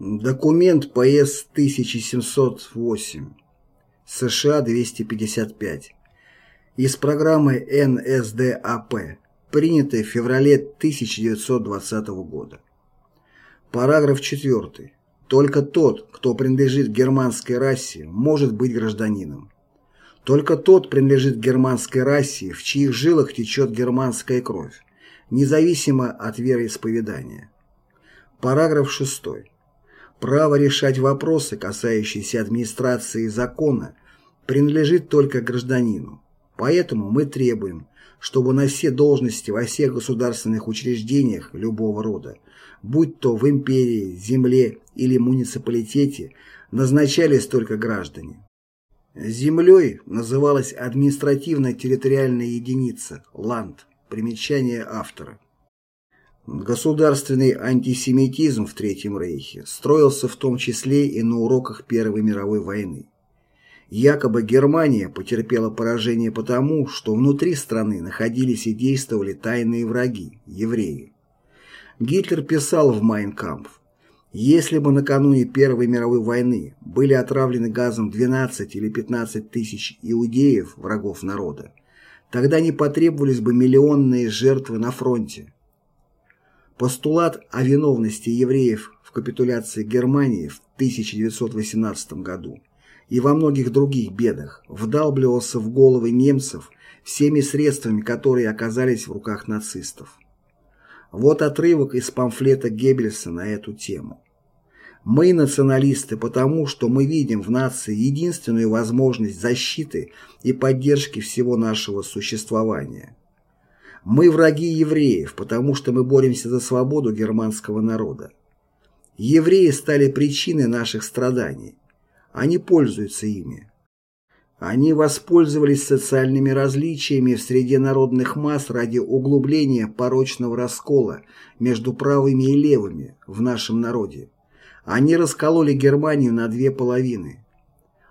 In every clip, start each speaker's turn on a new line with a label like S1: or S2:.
S1: Документ ПС-1708, США-255, из программы НСДАП, принятой в феврале 1920 года. Параграф 4. Только тот, кто принадлежит германской расе, может быть гражданином. Только тот принадлежит германской расе, в чьих жилах течет германская кровь, независимо от вероисповедания. Параграф 6. Право решать вопросы, касающиеся администрации и закона, принадлежит только гражданину. Поэтому мы требуем, чтобы на все должности во всех государственных учреждениях любого рода, будь то в империи, земле или муниципалитете, назначались только граждане. Землей называлась административно-территориальная единица – ЛАНД, примечание автора. Государственный антисемитизм в Третьем Рейхе строился в том числе и на уроках Первой мировой войны. Якобы Германия потерпела поражение потому, что внутри страны находились и действовали тайные враги – евреи. Гитлер писал в «Майнкампф», если бы накануне Первой мировой войны были отравлены газом 12 или 15 тысяч иудеев, врагов народа, тогда не потребовались бы миллионные жертвы на фронте, Постулат о виновности евреев в капитуляции Германии в 1918 году и во многих других бедах вдалбливался в головы немцев всеми средствами, которые оказались в руках нацистов. Вот отрывок из памфлета Геббельса на эту тему. Мы националисты потому, что мы видим в нации единственную возможность защиты и поддержки всего нашего существования. Мы враги евреев, потому что мы боремся за свободу германского народа. Евреи стали причиной наших страданий. Они пользуются ими. Они воспользовались социальными различиями в среде народных масс ради углубления порочного раскола между правыми и левыми в нашем народе. Они раскололи Германию на две половины.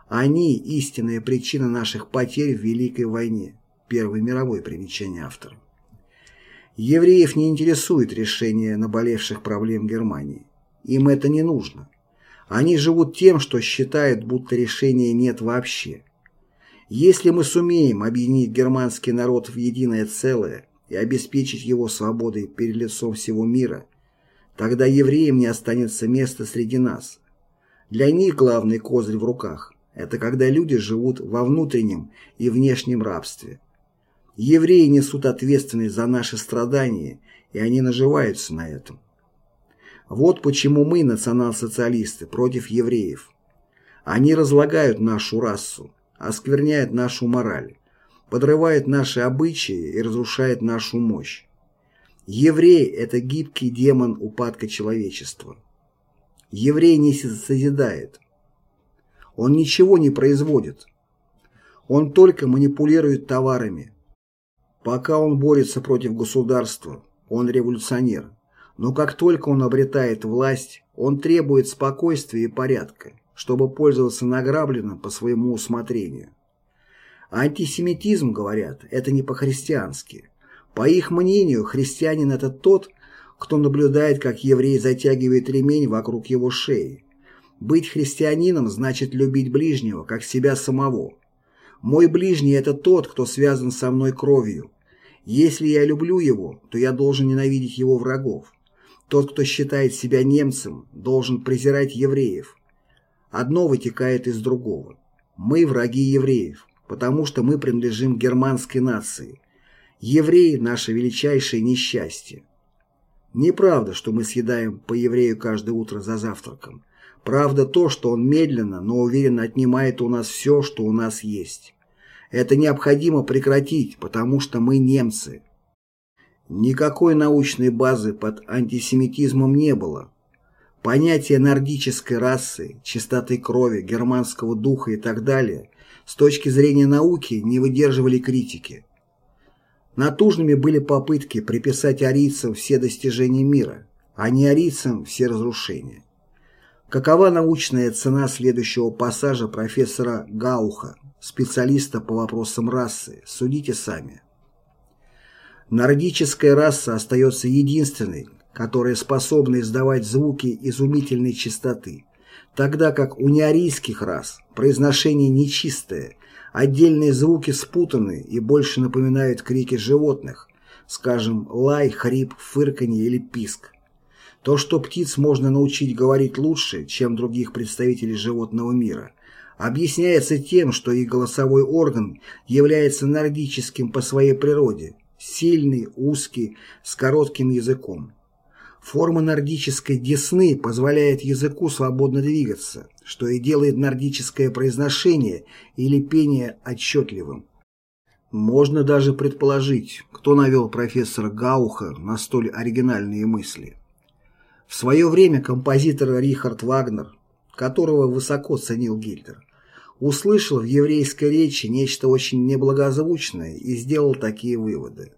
S1: Они – истинная причина наших потерь в Великой войне. Первой мировой примечание автора. Евреев не интересует решение наболевших проблем Германии. Им это не нужно. Они живут тем, что считают, будто решения нет вообще. Если мы сумеем объединить германский народ в единое целое и обеспечить его свободой перед лицом всего мира, тогда евреям не останется места среди нас. Для них главный козырь в руках – это когда люди живут во внутреннем и внешнем рабстве. Евреи несут ответственность за наши страдания, и они наживаются на этом. Вот почему мы, национал-социалисты, против евреев. Они разлагают нашу расу, оскверняют нашу мораль, подрывают наши обычаи и разрушают нашу мощь. Еврей – это гибкий демон упадка человечества. Еврей не созидает. Он ничего не производит. Он только манипулирует товарами, Пока он борется против государства, он революционер. Но как только он обретает власть, он требует спокойствия и порядка, чтобы пользоваться награбленным по своему усмотрению. Антисемитизм, говорят, это не по-христиански. По их мнению, христианин – это тот, кто наблюдает, как еврей затягивает ремень вокруг его шеи. Быть христианином значит любить ближнего, как себя самого. Мой ближний – это тот, кто связан со мной кровью, если я люблю его, то я должен ненавидеть его врагов. Тот, кто считает себя немцем, должен презирать евреев. Одно вытекает из другого. Мы враги евреев, потому что мы принадлежим германской нации. Евреи – наше величайшее несчастье. Неправда, что мы съедаем по еврею каждое утро за завтраком. Правда то, что он медленно, но уверенно отнимает у нас все, что у нас есть. Это необходимо прекратить, потому что мы немцы. Никакой научной базы под антисемитизмом не было. Понятия нордической расы, чистоты крови, германского духа и так далее с точки зрения науки не выдерживали критики. Натужными были попытки приписать арийцам все достижения мира, а не арийцам все разрушения. Какова научная цена следующего пассажа профессора Гауха, специалиста по вопросам расы, судите сами. Нордическая раса остается единственной, которые способны издавать звуки изумительной чистоты, тогда как у неарийских рас произношение нечистое, отдельные звуки спутаны и больше напоминают крики животных, скажем, лай, хрип, фырканье или писк. То, что птиц можно научить говорить лучше, чем других представителей животного мира, объясняется тем, что их голосовой орган является нордическим по своей природе, сильный, узкий, с коротким языком. Форма нордической десны позволяет языку свободно двигаться, что и делает нордическое произношение или пение отчетливым. Можно даже предположить, кто навел профессора Гауха на столь оригинальные мысли. В свое время композитор Рихард Вагнер, которого высоко ценил Гитлер, услышал в еврейской речи нечто очень неблагозвучное и сделал такие выводы.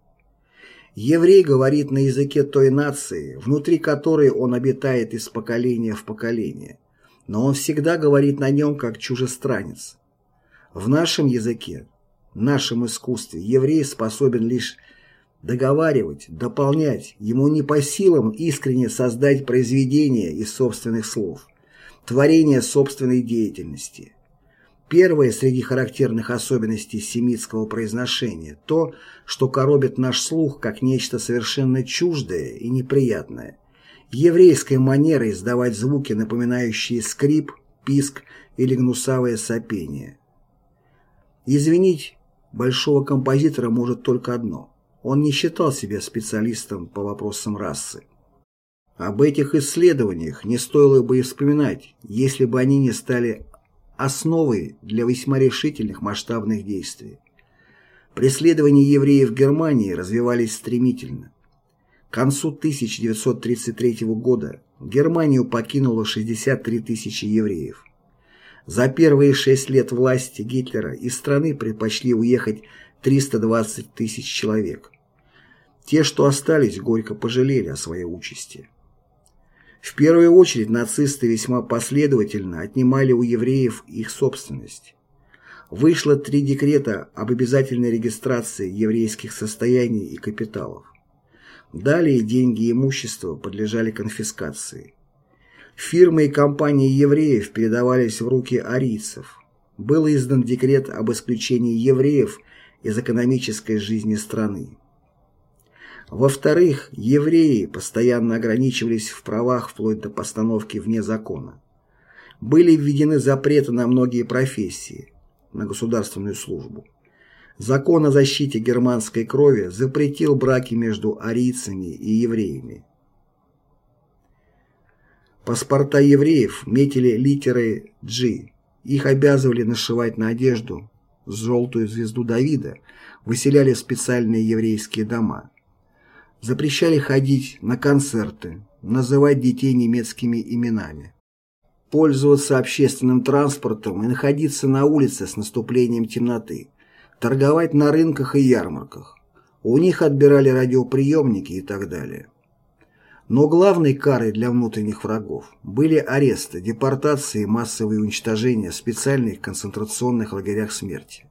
S1: Еврей говорит на языке той нации, внутри которой он обитает из поколения в поколение, но он всегда говорит на нем как чужестранец. В нашем языке, нашем искусстве еврей способен лишь договаривать, дополнять, ему не по силам искренне создать произведение из собственных слов, творение собственной деятельности. Первое среди характерных особенностей семитского произношения – то, что коробит наш слух как нечто совершенно чуждое и неприятное. Еврейская манера издавать звуки, напоминающие скрип, писк или гнусавое сопение. Извинить большого композитора может только одно – он не считал себя специалистом по вопросам расы. Об этих исследованиях не стоило бы и вспоминать, если бы они не стали основой для весьма решительных масштабных действий. Преследования евреев в Германии развивались стремительно. К концу 1933 года Германию покинуло 63 тысячи евреев. За первые шесть лет власти Гитлера из страны предпочли уехать 320 тысяч человек. Те, что остались, горько пожалели о своей участи. В первую очередь нацисты весьма последовательно отнимали у евреев их собственность. Вышло три декрета об обязательной регистрации еврейских состояний и капиталов. Далее деньги и имущество подлежали конфискации. Фирмы и компании евреев передавались в руки арийцев. Был издан декрет об исключении евреев из экономической жизни страны. Во-вторых, евреи постоянно ограничивались в правах вплоть до постановки вне закона. Были введены запреты на многие профессии, на государственную службу. Закон о защите германской крови запретил браки между арийцами и евреями. Паспорта евреев метили литеры G. Их обязывали нашивать на одежду желтую звезду Давида, выселяли в специальные еврейские дома запрещали ходить на концерты, называть детей немецкими именами, пользоваться общественным транспортом и находиться на улице с наступлением темноты, торговать на рынках и ярмарках. У них отбирали радиоприемники и так далее. Но главной карой для внутренних врагов были аресты, депортации и массовые уничтожения в специальных концентрационных лагерях смерти.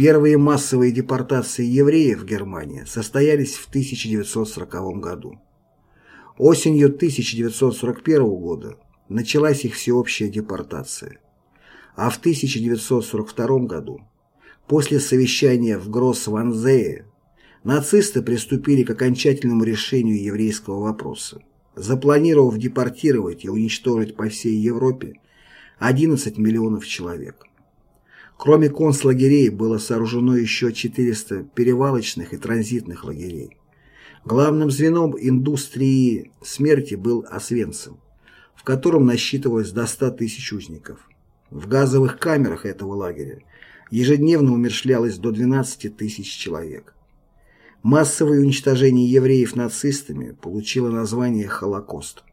S1: Первые массовые депортации евреев в Германии состоялись в 1940 году. Осенью 1941 года началась их всеобщая депортация. А в 1942 году, после совещания в Гросс-Ванзее, нацисты приступили к окончательному решению еврейского вопроса, запланировав депортировать и уничтожить по всей Европе 11 миллионов человек. Кроме концлагерей было сооружено еще 400 перевалочных и транзитных лагерей. Главным звеном индустрии смерти был Освенцим, в котором насчитывалось до 100 тысяч узников. В газовых камерах этого лагеря ежедневно умершлялось до 12 тысяч человек. Массовое уничтожение евреев нацистами получило название «Холокост».